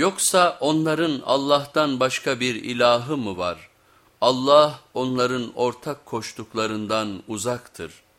Yoksa onların Allah'tan başka bir ilahı mı var? Allah onların ortak koştuklarından uzaktır.''